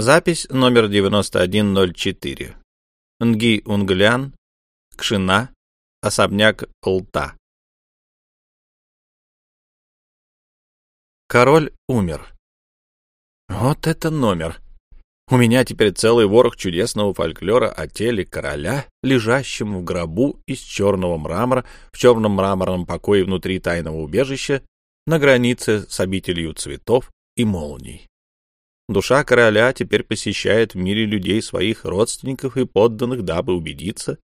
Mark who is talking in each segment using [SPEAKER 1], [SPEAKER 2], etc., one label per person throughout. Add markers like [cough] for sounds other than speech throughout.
[SPEAKER 1] Запись номер 9104. Нги Унглян, Кшина, особняк Лта. Король умер. Вот это номер. У меня теперь целый ворох чудесного фольклора о теле короля, лежащем в гробу из черного мрамора в черном мраморном покое внутри тайного убежища на границе с обителью цветов и молний. Душа короля теперь посещает в мире людей своих родственников и подданных, дабы убедиться,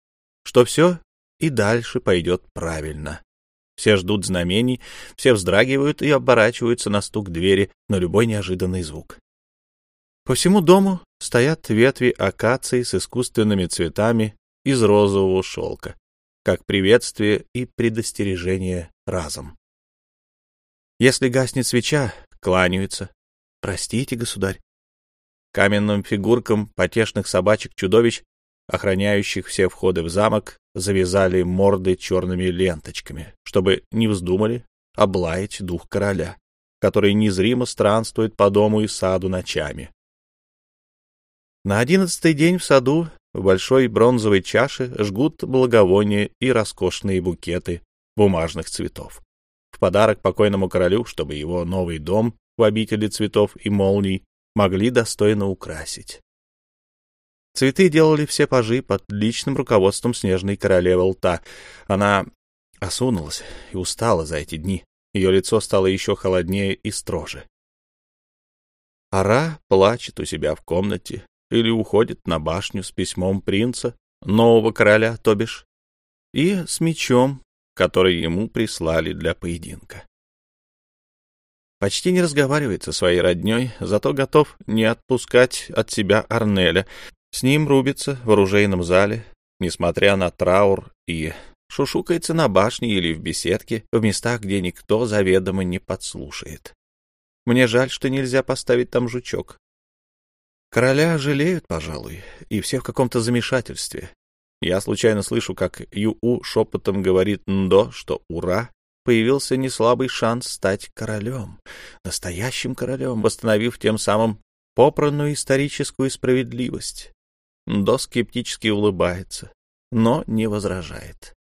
[SPEAKER 1] что все и дальше пойдет правильно. Все ждут знамений, все вздрагивают и оборачиваются на стук двери, на любой неожиданный звук. По всему дому стоят ветви акации с искусственными цветами из розового шелка, как приветствие и предостережение разом. Если гаснет свеча, кланяются. Простите, государь. Каменным фигуркам потешных собачек-чудовищ, охраняющих все входы в замок, завязали морды черными ленточками, чтобы не вздумали облаять дух короля, который незримо странствует по дому и саду ночами. На одиннадцатый день в саду в большой бронзовой чаше жгут благовония и роскошные букеты бумажных цветов. В подарок покойному королю, чтобы его новый дом в обители цветов и молний могли достойно украсить. Цветы делали все пажи под личным руководством снежной королевы Лта. Она осунулась и устала за эти дни. Ее лицо стало еще холоднее и строже. Ара плачет у себя в комнате, или уходит на башню с письмом принца, нового короля, то бишь, и с мечом, который ему прислали для поединка. Почти не разговаривает со своей родней, зато готов не отпускать от себя Арнеля. С ним рубится в оружейном зале, несмотря на траур, и шушукается на башне или в беседке, в местах, где никто заведомо не подслушает. Мне жаль, что нельзя поставить там жучок. Короля жалеют, пожалуй, и все в каком-то замешательстве. Я случайно слышу, как Ю-У шепотом говорит Ндо, что ура, появился неслабый шанс стать королем, настоящим королем, восстановив тем самым попранную историческую справедливость. Ндо скептически улыбается, но не возражает.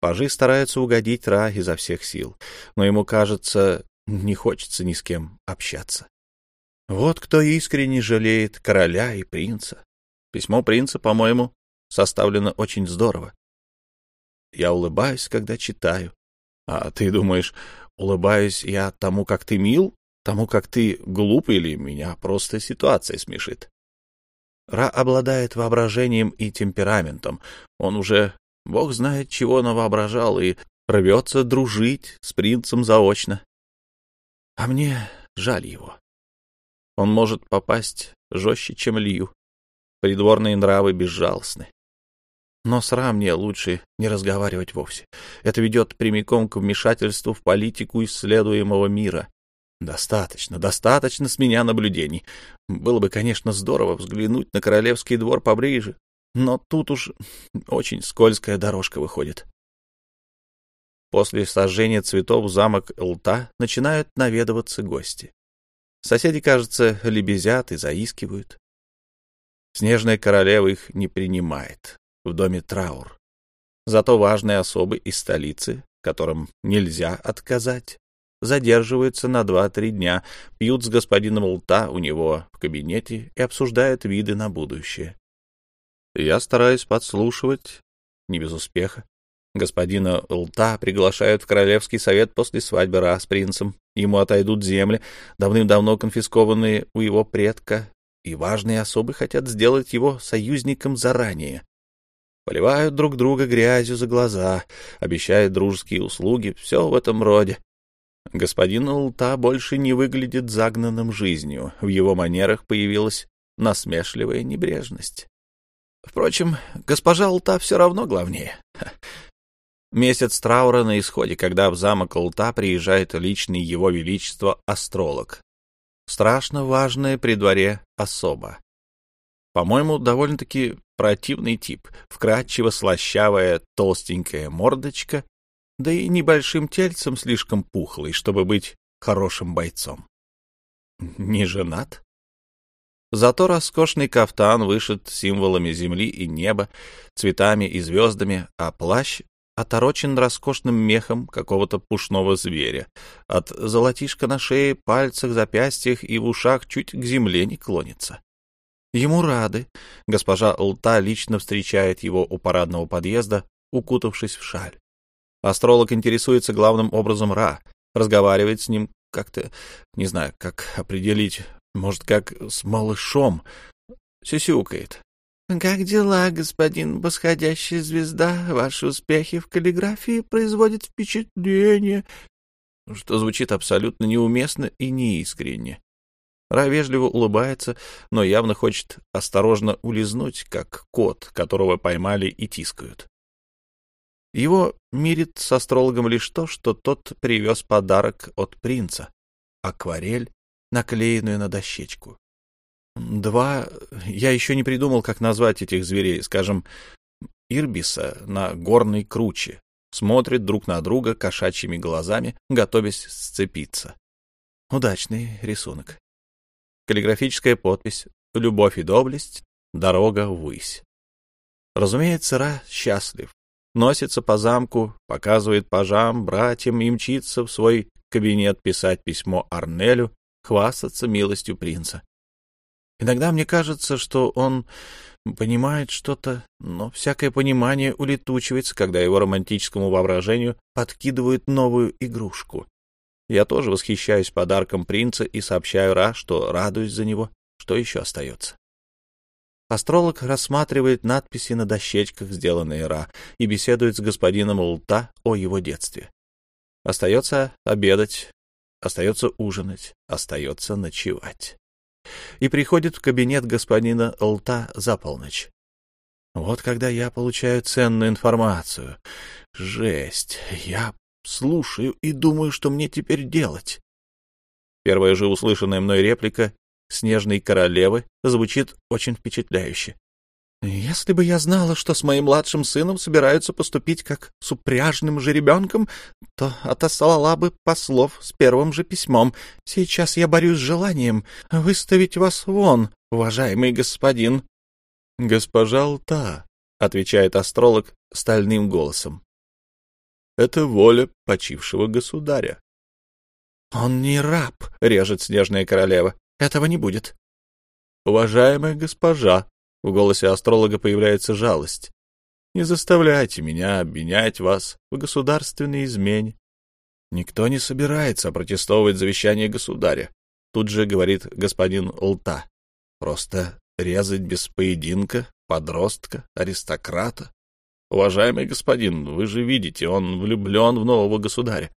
[SPEAKER 1] Пажи стараются угодить Ра изо всех сил, но ему кажется, не хочется ни с кем общаться. Вот кто искренне жалеет короля и принца. Письмо принца, по-моему, составлено очень здорово. Я улыбаюсь, когда читаю. А ты думаешь, улыбаюсь я тому, как ты мил, тому, как ты глуп, или меня просто ситуация смешит? Ра обладает воображением и темпераментом. Он уже, бог знает, чего навоображал, и рвется дружить с принцем заочно. А мне жаль его. Он может попасть жестче, чем Лью. Придворные нравы безжалостны. Но с Ра мне лучше не разговаривать вовсе. Это ведет прямиком к вмешательству в политику исследуемого мира. Достаточно, достаточно с меня наблюдений. Было бы, конечно, здорово взглянуть на королевский двор поближе, но тут уж очень скользкая дорожка выходит. После сожжения цветов замок Лта начинают наведываться гости. Соседи, кажется, лебезят и заискивают. Снежная королева их не принимает. В доме траур. Зато важные особы из столицы, которым нельзя отказать, задерживаются на два-три дня, пьют с господином Лта у него в кабинете и обсуждают виды на будущее. Я стараюсь подслушивать, не без успеха. Господина Лта приглашают в Королевский совет после свадьбы Ра с принцем. Ему отойдут земли, давным-давно конфискованные у его предка, и важные особы хотят сделать его союзником заранее. Поливают друг друга грязью за глаза, обещают дружеские услуги, все в этом роде. Господин Лта больше не выглядит загнанным жизнью, в его манерах появилась насмешливая небрежность. Впрочем, госпожа Лта все равно главнее. [laughs] Месяц траура на исходе, когда в замок Лта приезжает личный его величество астролог. Страшно важная при дворе особа. По-моему, довольно-таки противный тип, вкрадчиво слащавая толстенькая мордочка, да и небольшим тельцем слишком пухлый, чтобы быть хорошим бойцом. Не женат? Зато роскошный кафтан вышит символами земли и неба, цветами и звездами, а плащ оторочен роскошным мехом какого-то пушного зверя. От золотишка на шее, пальцах, запястьях и в ушах чуть к земле не клонится. Ему рады. Госпожа Лта лично встречает его у парадного подъезда, укутавшись в шаль. Астролог интересуется главным образом Ра, разговаривает с ним как-то, не знаю, как определить, может, как с малышом, сюсюкает. «Как дела, господин восходящая звезда? Ваши успехи в каллиграфии производят впечатление». Что звучит абсолютно неуместно и неискренне. Ра вежливо улыбается, но явно хочет осторожно улизнуть, как кот, которого поймали и тискают. Его мирит с астрологом лишь то, что тот привез подарок от принца — акварель, наклеенную на дощечку. Два... Я еще не придумал, как назвать этих зверей. Скажем, Ирбиса на горной круче. Смотрит друг на друга кошачьими глазами, готовясь сцепиться. Удачный рисунок. Каллиграфическая подпись «Любовь и доблесть. Дорога ввысь». Разумеется, Ра счастлив носится по замку, показывает пажам, братьям и мчится в свой кабинет писать письмо Арнелю, хвастаться милостью принца. Иногда мне кажется, что он понимает что-то, но всякое понимание улетучивается, когда его романтическому воображению подкидывают новую игрушку. Я тоже восхищаюсь подарком принца и сообщаю Ра, что радуюсь за него. Что еще остается? Астролог рассматривает надписи на дощечках, сделанные Ра, и беседует с господином Улта о его детстве. Остается обедать, остается ужинать, остается ночевать. И приходит в кабинет господина Улта за полночь. Вот когда я получаю ценную информацию. Жесть. Я слушаю и думаю, что мне теперь делать. Первая же услышанная мной реплика снежной королевы звучит очень впечатляюще. Если бы я знала, что с моим младшим сыном собираются поступить как с упряжным жеребенком, то отослала бы послов с первым же письмом. Сейчас я борюсь с желанием выставить вас вон, уважаемый господин. — Госпожа Алта, — отвечает астролог стальным голосом, — это воля почившего государя. — Он не раб, — режет снежная королева. Этого не будет. Уважаемая госпожа, в голосе астролога появляется жалость. Не заставляйте меня обвинять вас в государственной измене. Никто не собирается протестовать завещание государя. Тут же говорит господин Улта. Просто резать без поединка подростка, аристократа. Уважаемый господин, вы же видите, он влюблен в нового государя.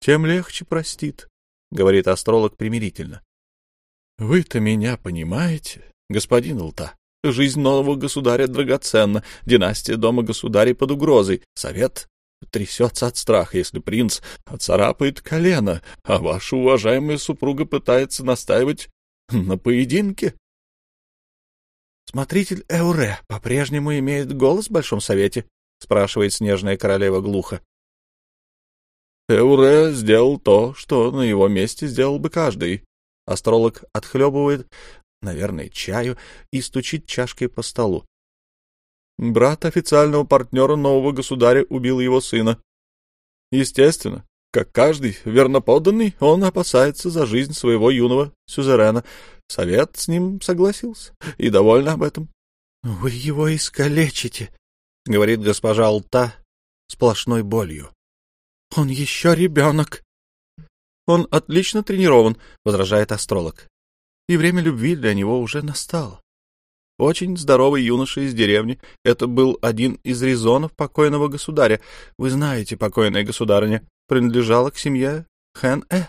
[SPEAKER 1] Тем легче простит, говорит астролог примирительно. Вы-то меня понимаете, господин Лта. Жизнь нового государя драгоценна, династия дома государей под угрозой. Совет трясется от страха, если принц оцарапает колено, а ваша уважаемая супруга пытается настаивать на поединке. Смотритель Эуре по-прежнему имеет голос в Большом Совете? — спрашивает снежная королева глухо. Эуре сделал то, что на его месте сделал бы каждый, Астролог отхлебывает, наверное, чаю и стучит чашкой по столу. Брат официального партнера нового государя убил его сына. Естественно, как каждый верноподданный, он опасается за жизнь своего юного сюзерена. Совет с ним согласился и довольна об этом. — Вы его искалечите, — говорит госпожа Алта сплошной болью. — Он еще ребенок. Он отлично тренирован, — возражает астролог. И время любви для него уже настало. Очень здоровый юноша из деревни. Это был один из резонов покойного государя. Вы знаете, покойная государыня принадлежала к семье Хэн-Э.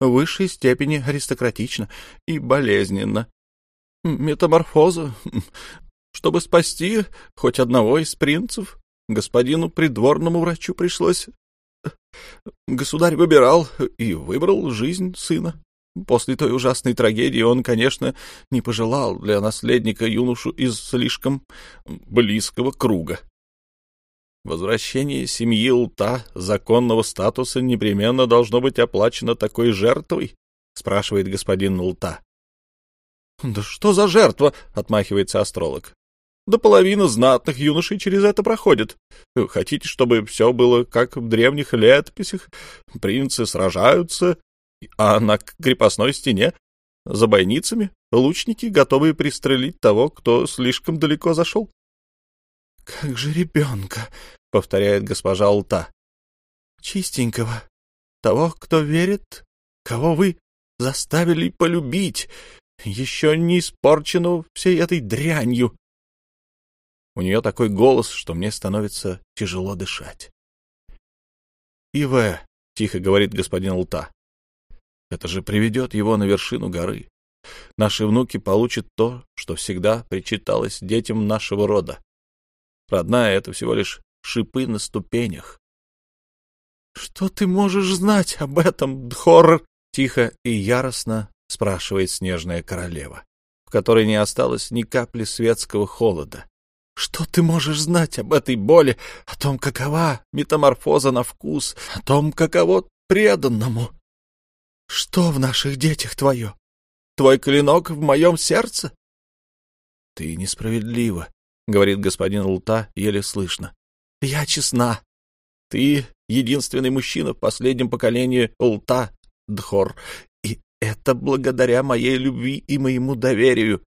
[SPEAKER 1] В высшей степени аристократично и болезненно. Метаморфоза. [laughs] Чтобы спасти хоть одного из принцев, господину придворному врачу пришлось Государь выбирал и выбрал жизнь сына. После той ужасной трагедии он, конечно, не пожелал для наследника юношу из слишком близкого круга. Возвращение семьи Лта законного статуса непременно должно быть оплачено такой жертвой, спрашивает господин Лта. — Да что за жертва? — отмахивается астролог. — Да половина знатных юношей через это проходит. Хотите, чтобы все было как в древних летописях? Принцы сражаются, а на крепостной стене за бойницами лучники, готовые пристрелить того, кто слишком далеко зашел. — Как же ребенка, — повторяет госпожа Алта. — Чистенького, того, кто верит, кого вы заставили полюбить, еще не испорченного всей этой дрянью. У нее такой голос, что мне становится тяжело дышать. — Иве, — тихо говорит господин Лта, — это же приведет его на вершину горы. Наши внуки получат то, что всегда причиталось детям нашего рода. Родная — это всего лишь шипы на ступенях. — Что ты можешь знать об этом, Дхор? — тихо и яростно спрашивает снежная королева, в которой не осталось ни капли светского холода. Что ты можешь знать об этой боли, о том, какова метаморфоза на вкус, о том, каково преданному? Что в наших детях твое? Твой клинок в моем сердце? — Ты несправедлива, — говорит господин Лута еле слышно. — Я честна. Ты единственный мужчина в последнем поколении Лута, Дхор, и это благодаря моей любви и моему доверию.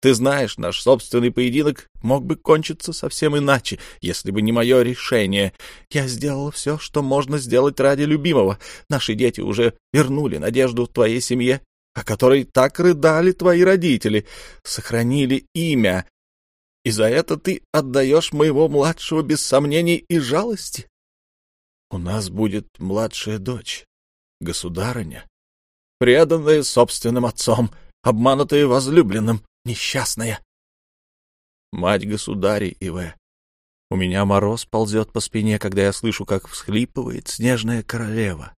[SPEAKER 1] Ты знаешь, наш собственный поединок мог бы кончиться совсем иначе, если бы не мое решение. Я сделала все, что можно сделать ради любимого. Наши дети уже вернули надежду твоей семье, о которой так рыдали твои родители, сохранили имя. И за это ты отдаешь моего младшего без сомнений и жалости? У нас будет младшая дочь, государыня, преданная собственным отцом, обманутая возлюбленным, несчастная. Мать государей, Иве, у меня мороз ползет по спине, когда я слышу, как всхлипывает снежная королева.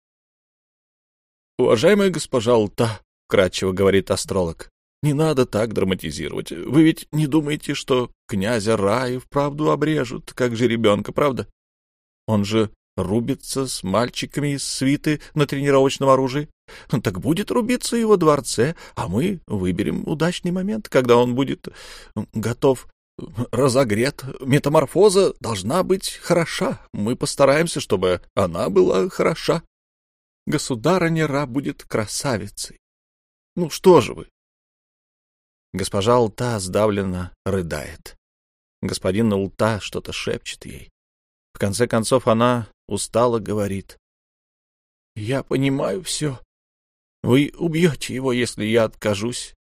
[SPEAKER 1] «Уважаемая госпожа Алта», — кратчево говорит астролог, — «не надо так драматизировать. Вы ведь не думаете, что князя Раи вправду обрежут, как же ребенка, правда? Он же рубится с мальчиками из свиты на тренировочном оружии. Так будет рубиться его дворце, а мы выберем удачный момент, когда он будет готов разогрет. Метаморфоза должна быть хороша. Мы постараемся, чтобы она была хороша. Государыня Ра будет красавицей. Ну что же вы? Госпожа Алта сдавленно рыдает. Господин Улта что-то шепчет ей. В конце концов она устало говорит. — Я понимаю все. Вы убьете его, если я откажусь.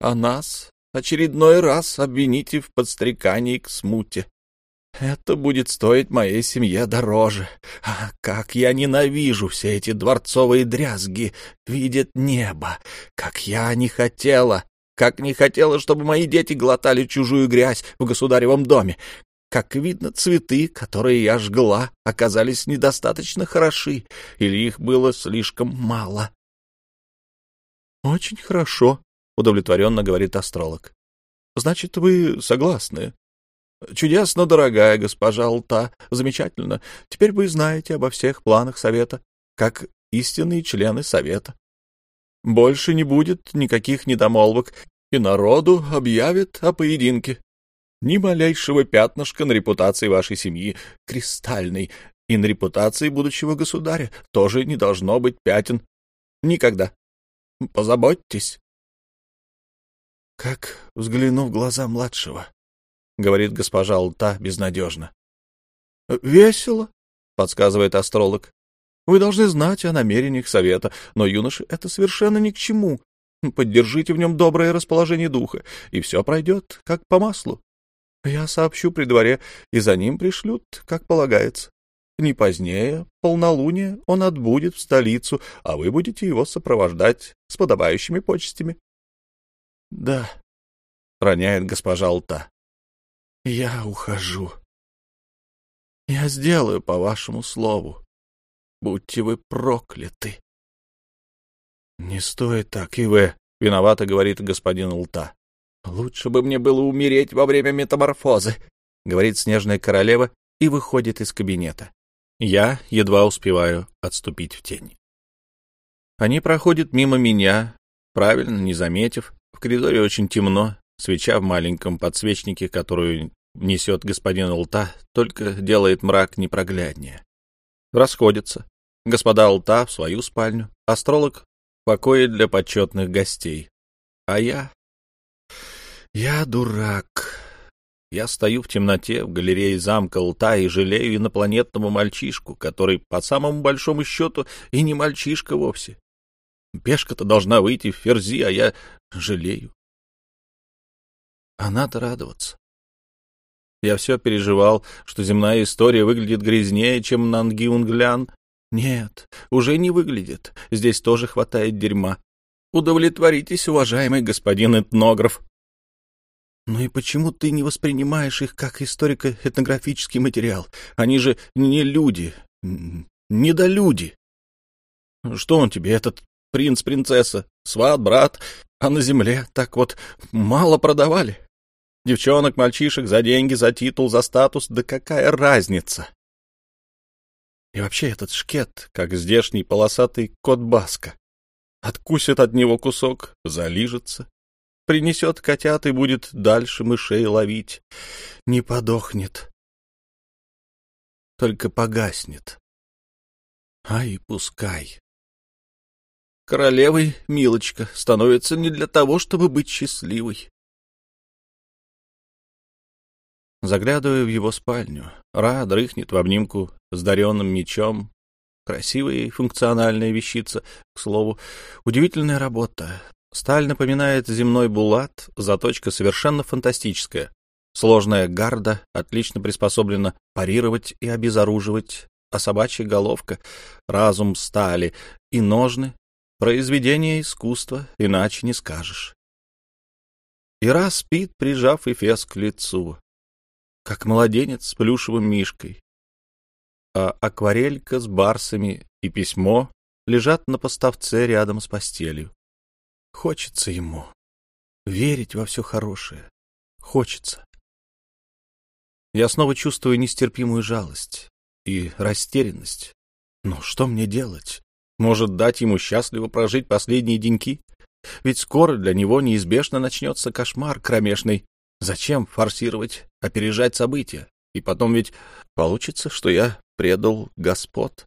[SPEAKER 1] А нас очередной раз обвините в подстрекании к смуте. Это будет стоить моей семье дороже. А как я ненавижу все эти дворцовые дрязги, видят небо. Как я не хотела, как не хотела, чтобы мои дети глотали чужую грязь в государевом доме. Как видно, цветы, которые я жгла, оказались недостаточно хороши, или их было слишком мало. — Очень хорошо, — удовлетворенно говорит астролог. — Значит, вы согласны? — Чудесно, дорогая госпожа Алта, замечательно. Теперь вы знаете обо всех планах совета, как истинные члены совета. Больше не будет никаких недомолвок, и народу объявят о поединке. Ни малейшего пятнышка на репутации вашей семьи, кристальной, и на репутации будущего государя тоже не должно быть пятен. Никогда. Позаботьтесь. Как взгляну в глаза младшего, — говорит госпожа Алта безнадежно. — Весело, — подсказывает астролог. — Вы должны знать о намерениях совета, но юноше это совершенно ни к чему. Поддержите в нем доброе расположение духа, и все пройдет, как по маслу. Я сообщу при дворе, и за ним пришлют, как полагается. Не позднее, полнолуния, он отбудет в столицу, а вы будете его сопровождать с подобающими почестями. — Да, — роняет госпожа Алта. — Я ухожу. Я сделаю по вашему слову. Будьте вы прокляты. — Не стоит так, Иве, — виновато говорит господин Алта. «Лучше бы мне было умереть во время метаморфозы», — говорит снежная королева и выходит из кабинета. Я едва успеваю отступить в тень. Они проходят мимо меня, правильно не заметив, в коридоре очень темно, свеча в маленьком подсвечнике, которую несет господин Лта, только делает мрак непрогляднее. Расходятся. Господа Лта в свою спальню, астролог — покои для почетных гостей. А я... Я дурак. Я стою в темноте в галерее замка Лта и жалею инопланетного мальчишку, который, по самому большому счету, и не мальчишка вовсе. Пешка-то должна выйти в ферзи, а я жалею. А надо радоваться. Я все переживал, что земная история выглядит грязнее, чем Нангиунглян. Нет, уже не выглядит. Здесь тоже хватает дерьма. Удовлетворитесь, уважаемый господин этнограф. Ну и почему ты не воспринимаешь их как историко-этнографический материал? Они же не люди, недолюди. Что он тебе, этот принц-принцесса, сват, брат, а на земле так вот мало продавали? Девчонок, мальчишек за деньги, за титул, за статус, да какая разница? И вообще этот шкет, как здешний полосатый кот Баска. Откусит от него кусок, залижется, принесет котят и будет дальше мышей ловить. Не подохнет, только погаснет. Ай, пускай. Королевой Милочка становится не для того, чтобы быть счастливой. Заглядываю в его спальню. Ра дрыхнет в обнимку с даренным мечом. Красивая и функциональная вещица, к слову. Удивительная работа. Сталь напоминает земной булат, заточка совершенно фантастическая. Сложная гарда отлично приспособлена парировать и обезоруживать, а собачья головка — разум стали и ножны — произведение искусства, иначе не скажешь. Ира спит, прижав Эфес к лицу как младенец с плюшевым мишкой. А акварелька с барсами и письмо лежат на поставце рядом с постелью. Хочется ему верить во все хорошее. Хочется. Я снова чувствую нестерпимую жалость и растерянность. Но что мне делать? Может, дать ему счастливо прожить последние деньки? Ведь скоро для него неизбежно начнется кошмар кромешный, Зачем форсировать, опережать события? И потом ведь получится, что я предал господ.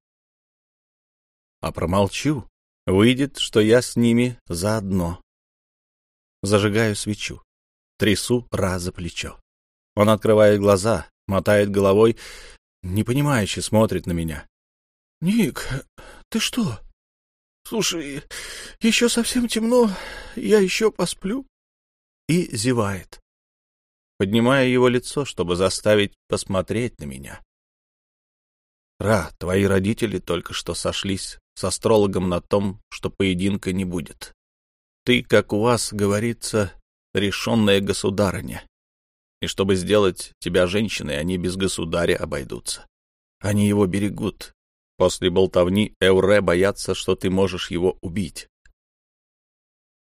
[SPEAKER 1] А промолчу. Выйдет, что я с ними заодно. Зажигаю свечу. Трясу Ра за плечо. Он открывает глаза, мотает головой, непонимающе смотрит на меня. — Ник, ты что? Слушай, еще совсем темно, я еще посплю. И зевает поднимая его лицо, чтобы заставить посмотреть на меня. «Ра, твои родители только что сошлись с астрологом на том, что поединка не будет. Ты, как у вас говорится, решенная государыня. И чтобы сделать тебя женщиной, они без государя обойдутся. Они его берегут. После болтовни Эуре боятся, что ты можешь его убить.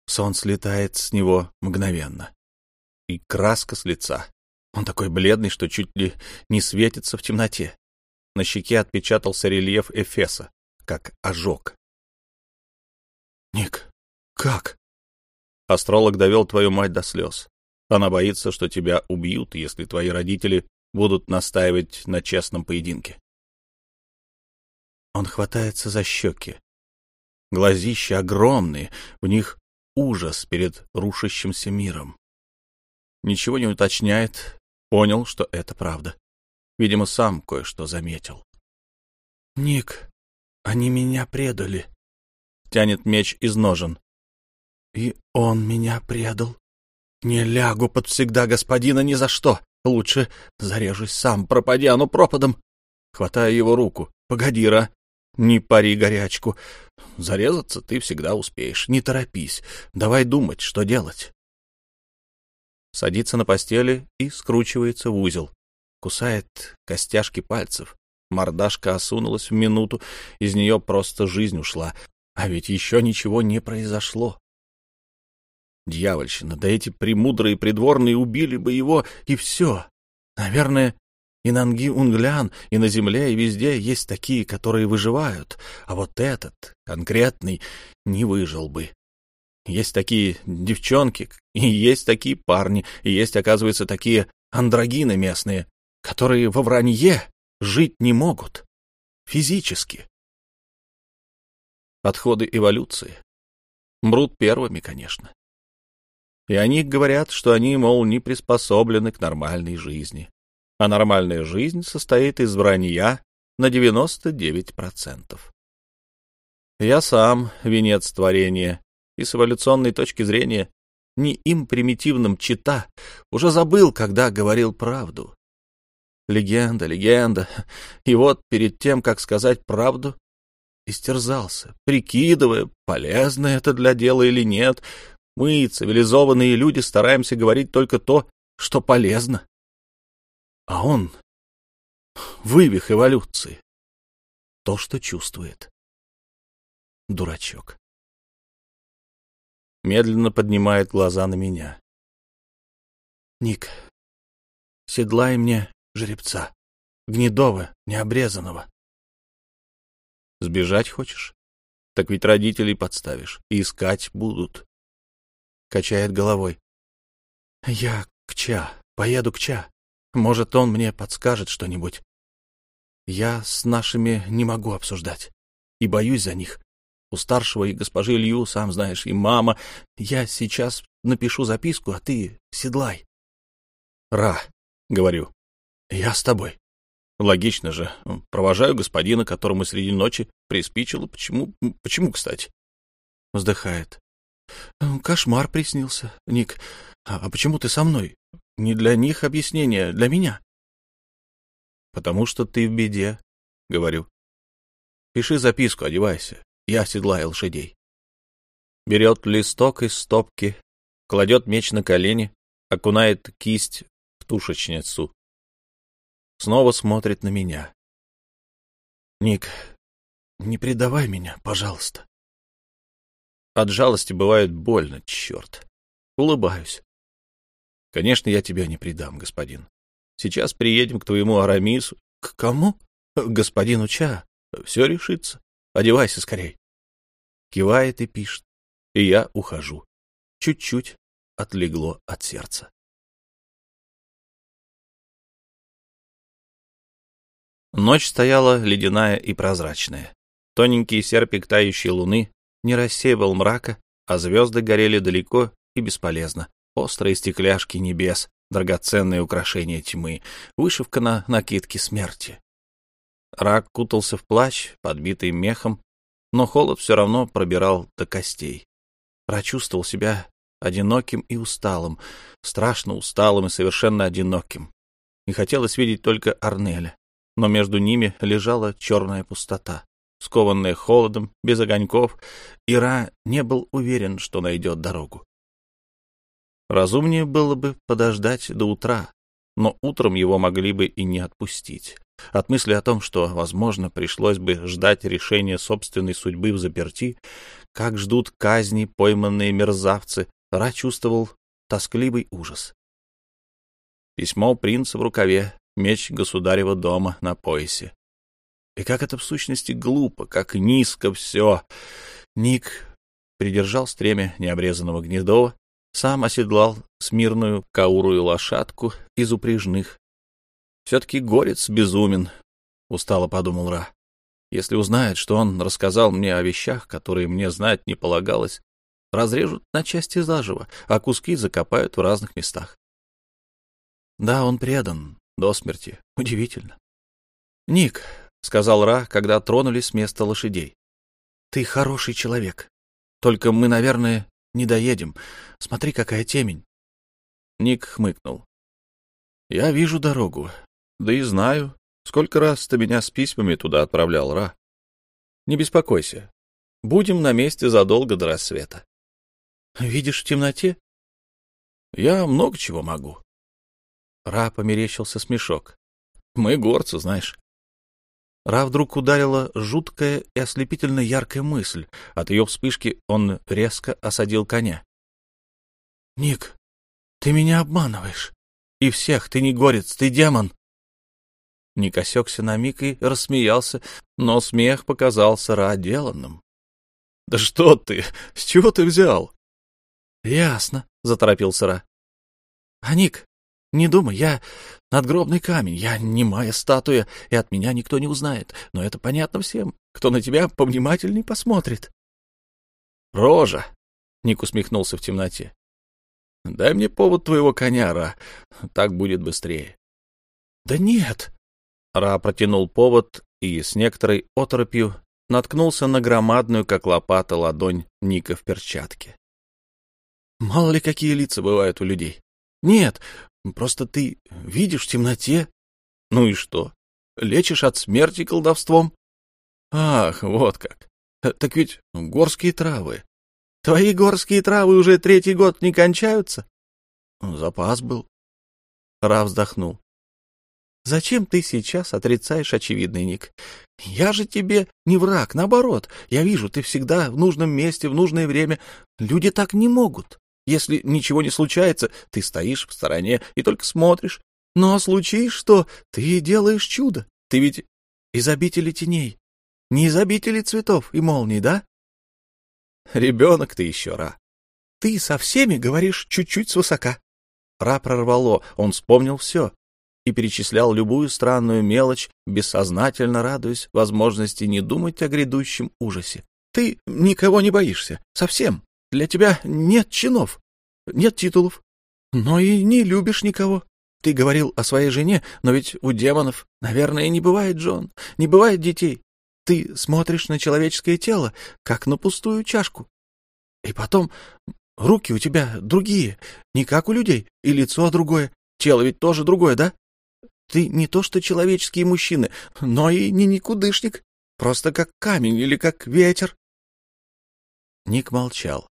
[SPEAKER 1] Сон слетает с него мгновенно и краска с лица. Он такой бледный, что чуть ли не светится в темноте. На щеке отпечатался рельеф Эфеса, как ожог. «Ник, как?» Астролог довел твою мать до слез. Она боится, что тебя убьют, если твои родители будут настаивать на честном поединке. Он хватается за щеки. Глазища огромные, в них ужас перед рушащимся миром ничего не уточняет, понял, что это правда. Видимо, сам кое-что заметил. — Ник, они меня предали. Тянет меч из ножен. — И он меня предал. Не лягу под всегда господина ни за что. Лучше зарежусь сам, пропади оно пропадом. Хватаю его руку. Погоди, Ра, не пари горячку. Зарезаться ты всегда успеешь. Не торопись. Давай думать, что делать садится на постели и скручивается в узел. Кусает костяшки пальцев. Мордашка осунулась в минуту, из нее просто жизнь ушла. А ведь еще ничего не произошло. Дьявольщина, да эти премудрые придворные убили бы его, и все. Наверное, и на Нанги-Унглян, и на земле, и везде есть такие, которые выживают, а вот этот, конкретный, не выжил бы. Есть такие девчонки, И есть такие парни, и есть, оказывается, такие андрогины местные, которые во вранье жить не могут. Физически. Отходы эволюции. Мрут первыми, конечно. И они говорят, что они, мол, не приспособлены к нормальной жизни. А нормальная жизнь состоит из вранья на 99%. Я сам венец творения, и с эволюционной точки зрения не им примитивным чита, уже забыл, когда говорил правду. Легенда, легенда. И вот перед тем, как сказать правду, истерзался, прикидывая, полезно это для дела или нет. Мы, цивилизованные люди, стараемся говорить только то, что полезно. А он — вывих эволюции. То, что чувствует. Дурачок. Медленно поднимает глаза на меня. Ник, седлай мне жеребца, гнедого, необрезанного. Сбежать хочешь? Так ведь родителей подставишь, и искать будут. Качает головой. Я к Ча, поеду к Ча. Может, он мне подскажет что-нибудь. Я с нашими не могу обсуждать и боюсь за них. У старшего и госпожи Илью, сам знаешь, и мама. Я сейчас напишу записку, а ты седлай. Ра, говорю. Я с тобой. Логично же. Провожаю господина, которому среди ночи приспичило. Почему? Почему, кстати? Вздыхает. Кошмар приснился, Ник. А, а почему ты со мной? Не для них объяснение, для меня. Потому что ты в беде, говорю. Пиши записку, одевайся. Я седлаю лошадей. Берет листок из стопки, кладет меч на колени, окунает кисть в тушечницу. Снова смотрит на меня. Ник, не предавай меня, пожалуйста. От жалости бывает больно, черт. Улыбаюсь. Конечно, я тебя не предам, господин. Сейчас приедем к твоему Арамису. К кому? К господину Ча. Все решится. Одевайся скорей. Кивает и пишет. И я ухожу. Чуть-чуть отлегло от сердца. Ночь стояла ледяная и прозрачная. Тоненький серпик тающей луны не рассеивал мрака, а звезды горели далеко и бесполезно. Острые стекляшки небес, драгоценные украшения тьмы, вышивка на накидке смерти. Рак кутался в плащ, подбитый мехом, но холод все равно пробирал до костей. Ра чувствовал себя одиноким и усталым, страшно усталым и совершенно одиноким. И хотелось видеть только Арнеля, но между ними лежала черная пустота, скованная холодом, без огоньков, и Ра не был уверен, что найдет дорогу. Разумнее было бы подождать до утра, но утром его могли бы и не отпустить. От мысли о том, что, возможно, пришлось бы ждать решения собственной судьбы в заперти, как ждут казни пойманные мерзавцы, Ра чувствовал тоскливый ужас. Письмо принца в рукаве, меч государева дома на поясе. И как это в сущности глупо, как низко все. Ник придержал стремя необрезанного гнедова, сам оседлал смирную каурую лошадку из упряжных. Все-таки горец безумен, — устало подумал Ра. Если узнает, что он рассказал мне о вещах, которые мне знать не полагалось, разрежут на части заживо, а куски закопают в разных местах. Да, он предан до смерти. Удивительно. — Ник, — сказал Ра, когда тронулись с места лошадей, — ты хороший человек. Только мы, наверное, не доедем. Смотри, какая темень. Ник хмыкнул. Я вижу дорогу. Да и знаю, сколько раз ты меня с письмами туда отправлял, Ра. Не беспокойся. Будем на месте задолго до рассвета. Видишь в темноте? Я много чего могу. Ра померещился смешок. Мы горцы, знаешь. Ра вдруг ударила жуткая и ослепительно яркая мысль. От ее вспышки он резко осадил коня. — Ник, ты меня обманываешь. И всех, ты не горец, ты демон. Ник осекся на миг и рассмеялся, но смех показался Ра деланным. — Да что ты? С чего ты взял? — Ясно. — заторопился Ра. — А Ник, не думай, я надгробный камень, я немая статуя, и от меня никто не узнает, но это понятно всем, кто на тебя повнимательней посмотрит. — Рожа! — Ник усмехнулся в темноте. — Дай мне повод твоего коня, Ра, так будет быстрее. — Да нет! Ра протянул повод и с некоторой оторопью наткнулся на громадную, как лопата, ладонь Ника в перчатке. Мало ли какие лица бывают у людей. Нет, просто ты видишь в темноте. Ну и что? Лечишь от смерти колдовством? Ах, вот как. Так ведь горские травы. Твои горские травы уже третий год не кончаются? Запас был. Ра вздохнул. Зачем ты сейчас отрицаешь очевидный, Ник? Я же тебе не враг, наоборот. Я вижу, ты всегда в нужном месте, в нужное время. Люди так не могут. Если ничего не случается, ты стоишь в стороне и только смотришь. Но случись что, ты делаешь чудо. Ты ведь из обители теней, не из обители цветов и молний, да? Ребенок ты еще, Ра. Ты со всеми говоришь чуть-чуть свысока. Ра прорвало, он вспомнил все и перечислял любую странную мелочь, бессознательно радуясь возможности не думать о грядущем ужасе. Ты никого не боишься, совсем. Для тебя нет чинов, нет титулов, но и не любишь никого. Ты говорил о своей жене, но ведь у демонов, наверное, не бывает жен, не бывает детей. Ты смотришь на человеческое тело, как на пустую чашку. И потом, руки у тебя другие, не как у людей, и лицо другое, тело ведь тоже другое, да? Ты не то что человеческие мужчины, но и не никудышник, просто как камень или как ветер. Ник молчал.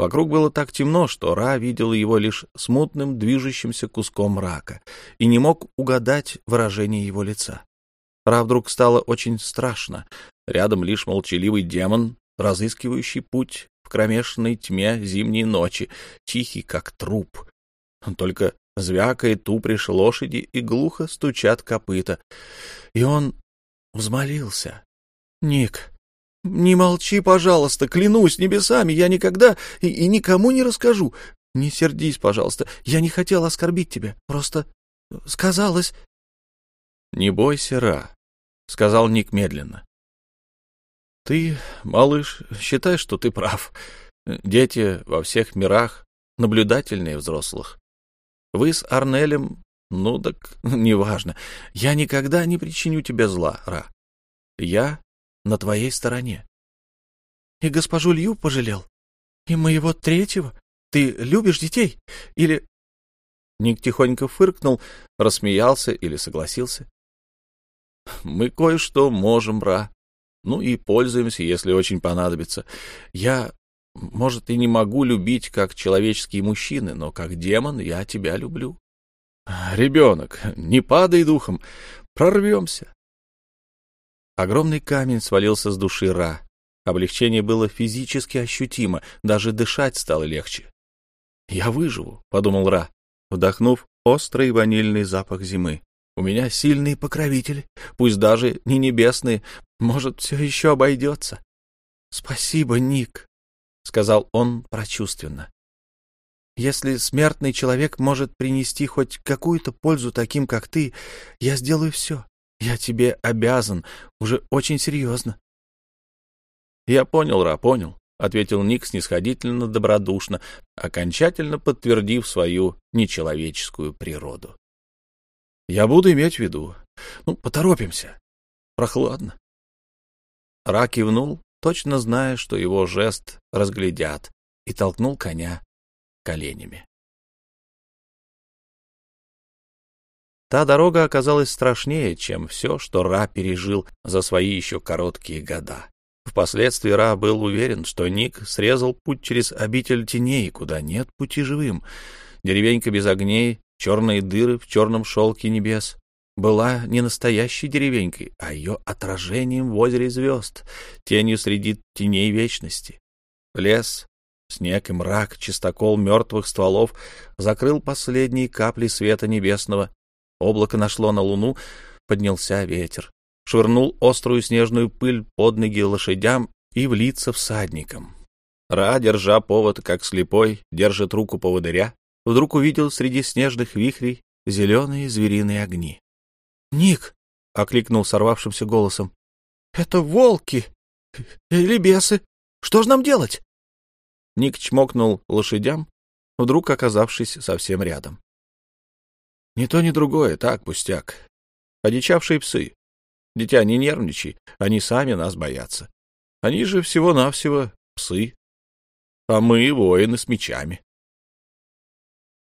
[SPEAKER 1] Вокруг было так темно, что Ра видел его лишь смутным движущимся куском мрака и не мог угадать выражение его лица. Ра вдруг стало очень страшно. Рядом лишь молчаливый демон, разыскивающий путь в кромешной тьме зимней ночи, тихий, как труп. Только звякает упряжь лошади и глухо стучат копыта. И он взмолился. — Ник, не молчи, пожалуйста, клянусь небесами, я никогда и, и никому не расскажу. Не сердись, пожалуйста, я не хотел оскорбить тебя, просто сказалось. — Не бойся, Ра, — сказал Ник медленно. — Ты, малыш, считай, что ты прав. Дети во всех мирах наблюдательнее взрослых. Вы с Арнелем, ну так [laughs] неважно. Я никогда не причиню тебе зла, Ра. Я на твоей стороне. И госпожу Лью пожалел? И моего третьего? Ты любишь детей? Или... Ник тихонько фыркнул, рассмеялся или согласился. Мы кое-что можем, Ра. Ну и пользуемся, если очень понадобится. Я может, и не могу любить, как человеческие мужчины, но как демон я тебя люблю. Ребенок, не падай духом, прорвемся. Огромный камень свалился с души Ра. Облегчение было физически ощутимо, даже дышать стало легче. «Я выживу», — подумал Ра, вдохнув острый ванильный запах зимы. «У меня сильные покровители, пусть даже не небесные, может, все еще обойдется». «Спасибо, Ник», — сказал он прочувственно. «Если смертный человек может принести хоть какую-то пользу таким, как ты, я сделаю все. Я тебе обязан, уже очень серьезно». «Я понял, Ра, понял», — ответил Ник снисходительно добродушно, окончательно подтвердив свою нечеловеческую природу. «Я буду иметь в виду. Ну, поторопимся. Прохладно». Ра кивнул, точно зная, что его жест разглядят, и толкнул коня коленями. Та дорога оказалась страшнее, чем все, что Ра пережил за свои еще короткие года. Впоследствии Ра был уверен, что Ник срезал путь через обитель теней, куда нет пути живым. Деревенька без огней, черные дыры в черном шелке небес, была не настоящей деревенькой, а ее отражением в озере звезд, тенью среди теней вечности. Лес, снег и мрак, чистокол мертвых стволов закрыл последние капли света небесного. Облако нашло на луну, поднялся ветер, швырнул острую снежную пыль под ноги лошадям и в лица всадникам. Ра, держа повод, как слепой, держит руку поводыря, вдруг увидел среди снежных вихрей зеленые звериные огни. «Ник!» — окликнул сорвавшимся голосом. «Это волки! Или бесы! Что же нам делать?» Ник чмокнул лошадям, вдруг оказавшись совсем рядом. «Ни то, ни другое, так, пустяк. Одичавшие псы. Дитя, не нервничай, они сами нас боятся. Они же всего-навсего псы. А мы воины с мечами».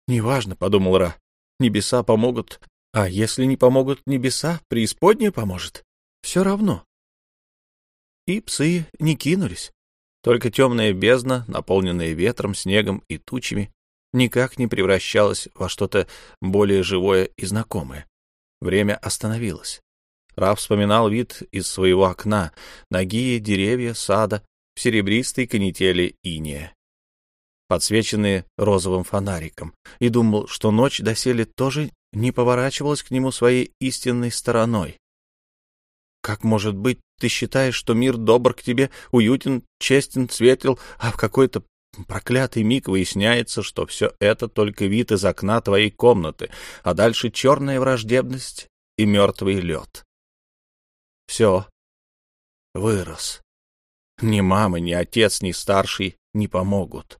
[SPEAKER 1] «Неважно», — подумал Ра, — «небеса помогут, а если не помогут небеса, преисподняя поможет. Все равно». И псы не кинулись. Только темная бездна, наполненная ветром, снегом и тучами, никак не превращалась во что-то более живое и знакомое. Время остановилось. Раф вспоминал вид из своего окна, ноги, деревья, сада, в серебристой канители иния, подсвеченные розовым фонариком, и думал, что ночь доселе тоже не поворачивалась к нему своей истинной стороной. Как может быть, ты считаешь, что мир добр к тебе, уютен, честен, светел, а в какой-то проклятый миг выясняется, что все это только вид из окна твоей комнаты, а дальше черная враждебность и мертвый лед. Все. Вырос. Ни мама, ни отец, ни старший не помогут.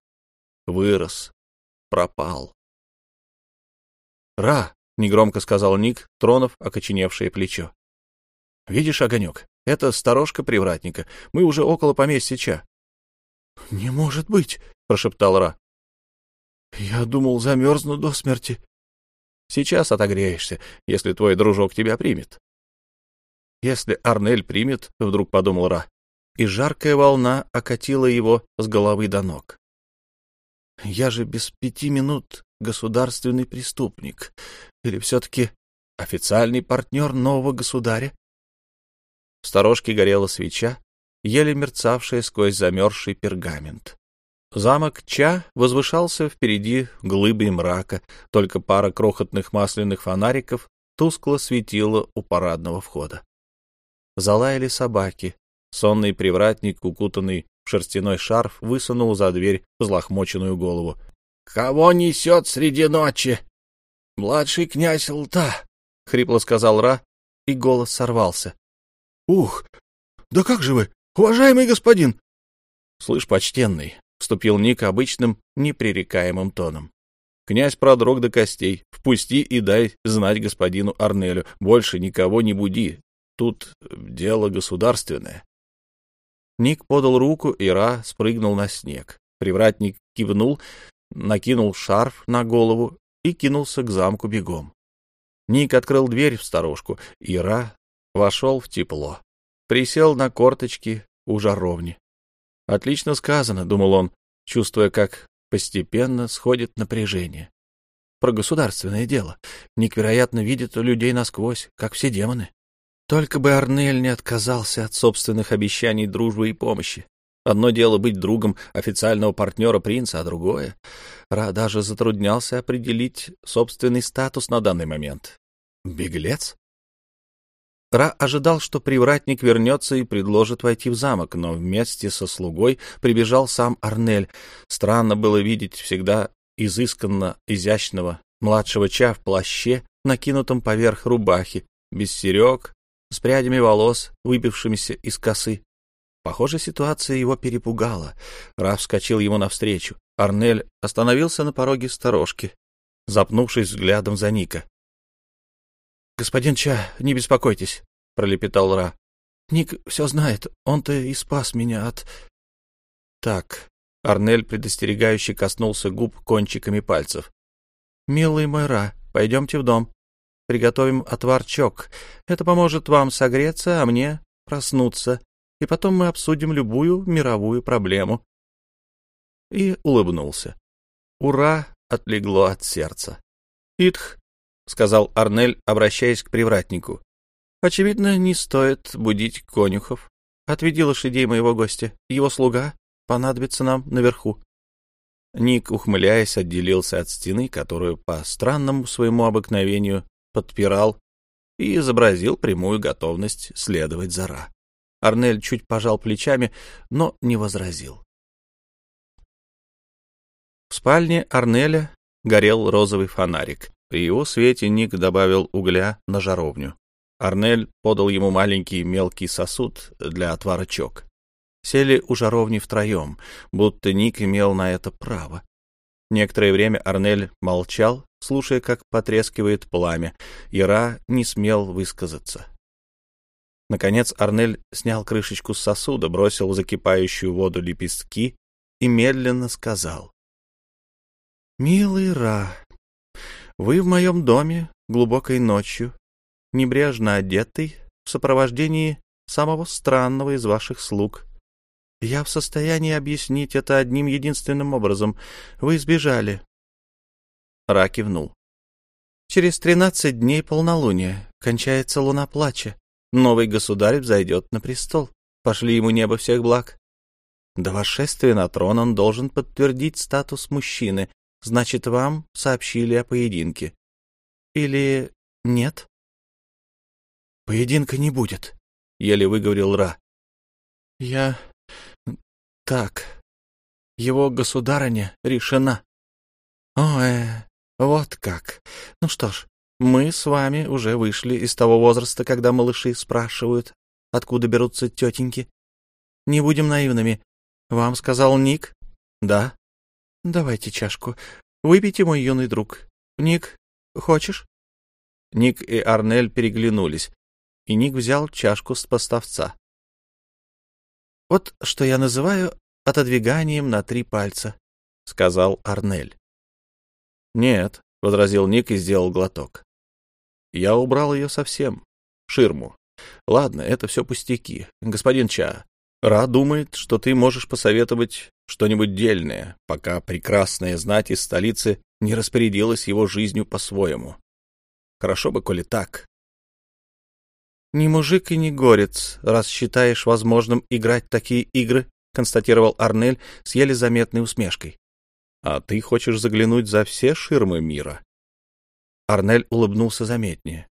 [SPEAKER 1] Вырос. Пропал. «Ра!» — негромко сказал Ник, тронув окоченевшее плечо. Видишь огонек? Это сторожка привратника. Мы уже около поместья Ча. — Не может быть, — прошептал Ра. — Я думал, замерзну до смерти. — Сейчас отогреешься, если твой дружок тебя примет. — Если Арнель примет, — вдруг подумал Ра, и жаркая волна окатила его с головы до ног. — Я же без пяти минут государственный преступник. Или все-таки официальный партнер нового государя? В сторожке горела свеча, еле мерцавшая сквозь замерзший пергамент. Замок Ча возвышался впереди глыбой мрака, только пара крохотных масляных фонариков тускло светила у парадного входа. Залаяли собаки. Сонный привратник, укутанный в шерстяной шарф, высунул за дверь взлохмоченную голову. — Кого несет среди ночи? — Младший князь Лта, — хрипло сказал Ра, и голос сорвался. «Ух! Да как же вы, уважаемый господин!» «Слышь, почтенный», — вступил Ник обычным, непререкаемым тоном. «Князь продрог до костей. Впусти и дай знать господину Арнелю. Больше никого не буди. Тут дело государственное». Ник подал руку, и Ра спрыгнул на снег. Привратник кивнул, накинул шарф на голову и кинулся к замку бегом. Ник открыл дверь в сторожку, и Ра Вошел в тепло. Присел на корточки у жаровни. «Отлично сказано», — думал он, чувствуя, как постепенно сходит напряжение. Про государственное дело. Ник, вероятно, видит людей насквозь, как все демоны. Только бы Арнель не отказался от собственных обещаний дружбы и помощи. Одно дело быть другом официального партнера принца, а другое... Ра даже затруднялся определить собственный статус на данный момент. Беглец? Ра ожидал, что привратник вернется и предложит войти в замок, но вместе со слугой прибежал сам Арнель. Странно было видеть всегда изысканно изящного младшего ча в плаще, накинутом поверх рубахи, без серег, с прядями волос, выбившимися из косы. Похоже, ситуация его перепугала. Ра вскочил ему навстречу. Арнель остановился на пороге сторожки, запнувшись взглядом за Ника. — Господин Ча, не беспокойтесь, — пролепетал Ра. — Ник все знает, он-то и спас меня от... Так, Арнель предостерегающе коснулся губ кончиками пальцев. — Милый мой Ра, пойдемте в дом. Приготовим отварчок. Это поможет вам согреться, а мне проснуться. И потом мы обсудим любую мировую проблему. И улыбнулся. Ура! Отлегло от сердца. Итх, — сказал Арнель, обращаясь к привратнику. — Очевидно, не стоит будить конюхов. Отведи лошадей моего гостя. Его слуга понадобится нам наверху. Ник, ухмыляясь, отделился от стены, которую по странному своему обыкновению подпирал, и изобразил прямую готовность следовать за Ра. Арнель чуть пожал плечами, но не возразил. В спальне Арнеля горел розовый фонарик. При его свете Ник добавил угля на жаровню. Арнель подал ему маленький мелкий сосуд для отвара чок. Сели у жаровни втроем, будто Ник имел на это право. Некоторое время Арнель молчал, слушая, как потрескивает пламя. Ира не смел высказаться. Наконец Арнель снял крышечку с сосуда, бросил в закипающую воду лепестки и медленно сказал. — Милый Ра, вы в моем доме глубокой ночью, небрежно одетый, в сопровождении самого странного из ваших слуг. Я в состоянии объяснить это одним единственным образом. Вы сбежали. Ра кивнул. Через тринадцать дней полнолуния кончается луна плача. Новый государь взойдет на престол. Пошли ему небо всех благ. До восшествия на трон он должен подтвердить статус мужчины. Значит, вам сообщили о поединке. Или нет? Поединка не будет, — еле выговорил Ра. Я... так... Его государыня решена. О, э, вот как. Ну что ж, мы с вами уже вышли из того возраста, когда малыши спрашивают, откуда берутся тетеньки. Не будем наивными. Вам сказал Ник? Да. Давайте чашку. Выпейте, мой юный друг. Ник, хочешь? Ник и Арнель переглянулись, и Ник взял чашку с поставца. Вот что я называю отодвиганием на три пальца, — сказал Арнель. — Нет, — возразил Ник и сделал глоток. Я убрал ее совсем. Ширму. Ладно, это все пустяки. Господин Ча, Ра думает, что ты можешь посоветовать что-нибудь дельное, пока прекрасная знать из столицы не распорядилась его жизнью по-своему. Хорошо бы, коли так. «Не мужик и не горец, раз считаешь возможным играть такие игры», констатировал Арнель с еле заметной усмешкой. «А ты хочешь заглянуть за все ширмы мира?» Арнель улыбнулся заметнее.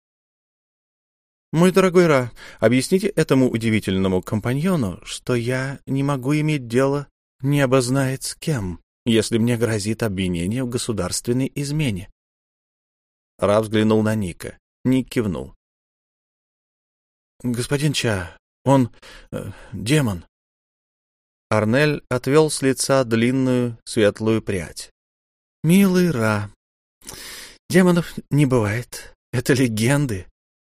[SPEAKER 1] «Мой дорогой Ра, объясните этому удивительному компаньону, что я не могу иметь дело не обознает с кем, если мне грозит обвинение в государственной измене». Ра взглянул на Ника. Ник кивнул. «Господин Ча, он... Э, демон». Арнель отвел с лица длинную светлую прядь. «Милый Ра, Демонов не бывает. Это легенды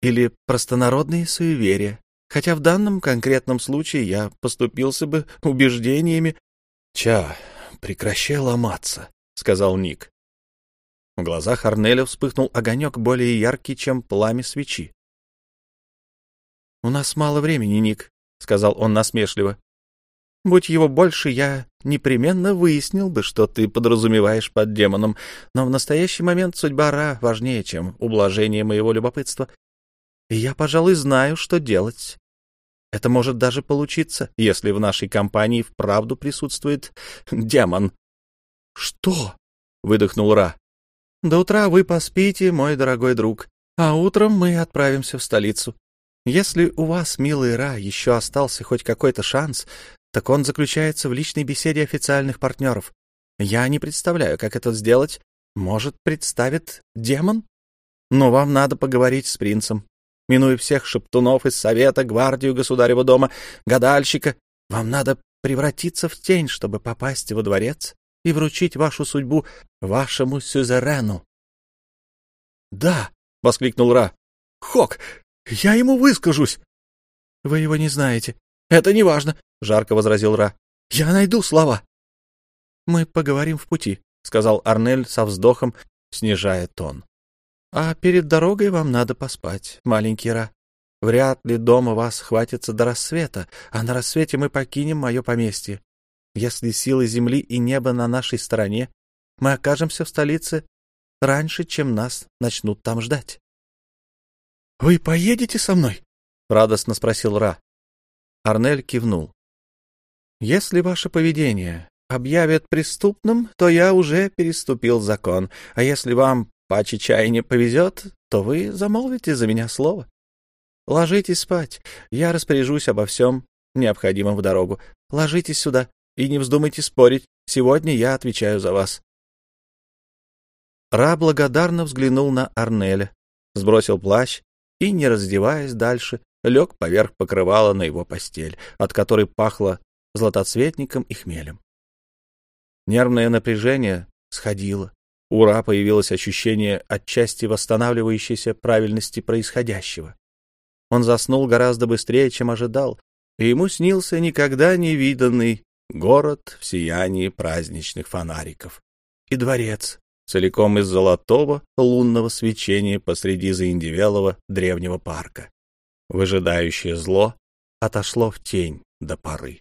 [SPEAKER 1] или простонародные суеверия. Хотя в данном конкретном случае я поступился бы убеждениями. — Ча, прекращай ломаться, — сказал Ник. В глазах Арнеля вспыхнул огонек более яркий, чем пламя свечи. — У нас мало времени, Ник, — сказал он насмешливо. Будь его больше, я непременно выяснил бы, что ты подразумеваешь под демоном, но в настоящий момент судьба Ра важнее, чем ублажение моего любопытства. И я, пожалуй, знаю, что делать. Это может даже получиться, если в нашей компании вправду присутствует демон. — Что? — выдохнул Ра. — До утра вы поспите, мой дорогой друг, а утром мы отправимся в столицу. Если у вас, милый Ра, еще остался хоть какой-то шанс, так он заключается в личной беседе официальных партнеров. Я не представляю, как это сделать. Может, представит демон? Но вам надо поговорить с принцем. Минуя всех шептунов из совета, гвардию государева дома, гадальщика, вам надо превратиться в тень, чтобы попасть во дворец и вручить вашу судьбу вашему сюзерену. — Да, — воскликнул Ра. — Хок, я ему выскажусь. — Вы его не знаете. — Это не важно, — жарко возразил Ра. — Я найду слова. — Мы поговорим в пути, — сказал Арнель со вздохом, снижая тон. — А перед дорогой вам надо поспать, маленький Ра. Вряд ли дома вас хватится до рассвета, а на рассвете мы покинем мое поместье. Если силы земли и неба на нашей стороне, мы окажемся в столице раньше, чем нас начнут там ждать. — Вы поедете со мной? — радостно спросил Ра. Арнель кивнул. «Если ваше поведение объявят преступным, то я уже переступил закон, а если вам по чаяния повезет, то вы замолвите за меня слово. Ложитесь спать, я распоряжусь обо всем необходимом в дорогу. Ложитесь сюда и не вздумайте спорить, сегодня я отвечаю за вас. Ра благодарно взглянул на Арнеля, сбросил плащ и, не раздеваясь дальше, лег поверх покрывала на его постель, от которой пахло златоцветником и хмелем. Нервное напряжение сходило. У Ра появилось ощущение отчасти восстанавливающейся правильности происходящего. Он заснул гораздо быстрее, чем ожидал, и ему снился никогда не виданный город в сиянии праздничных фонариков и дворец, целиком из золотого лунного свечения посреди заиндевелого древнего парка. Выжидающее зло отошло в тень до поры.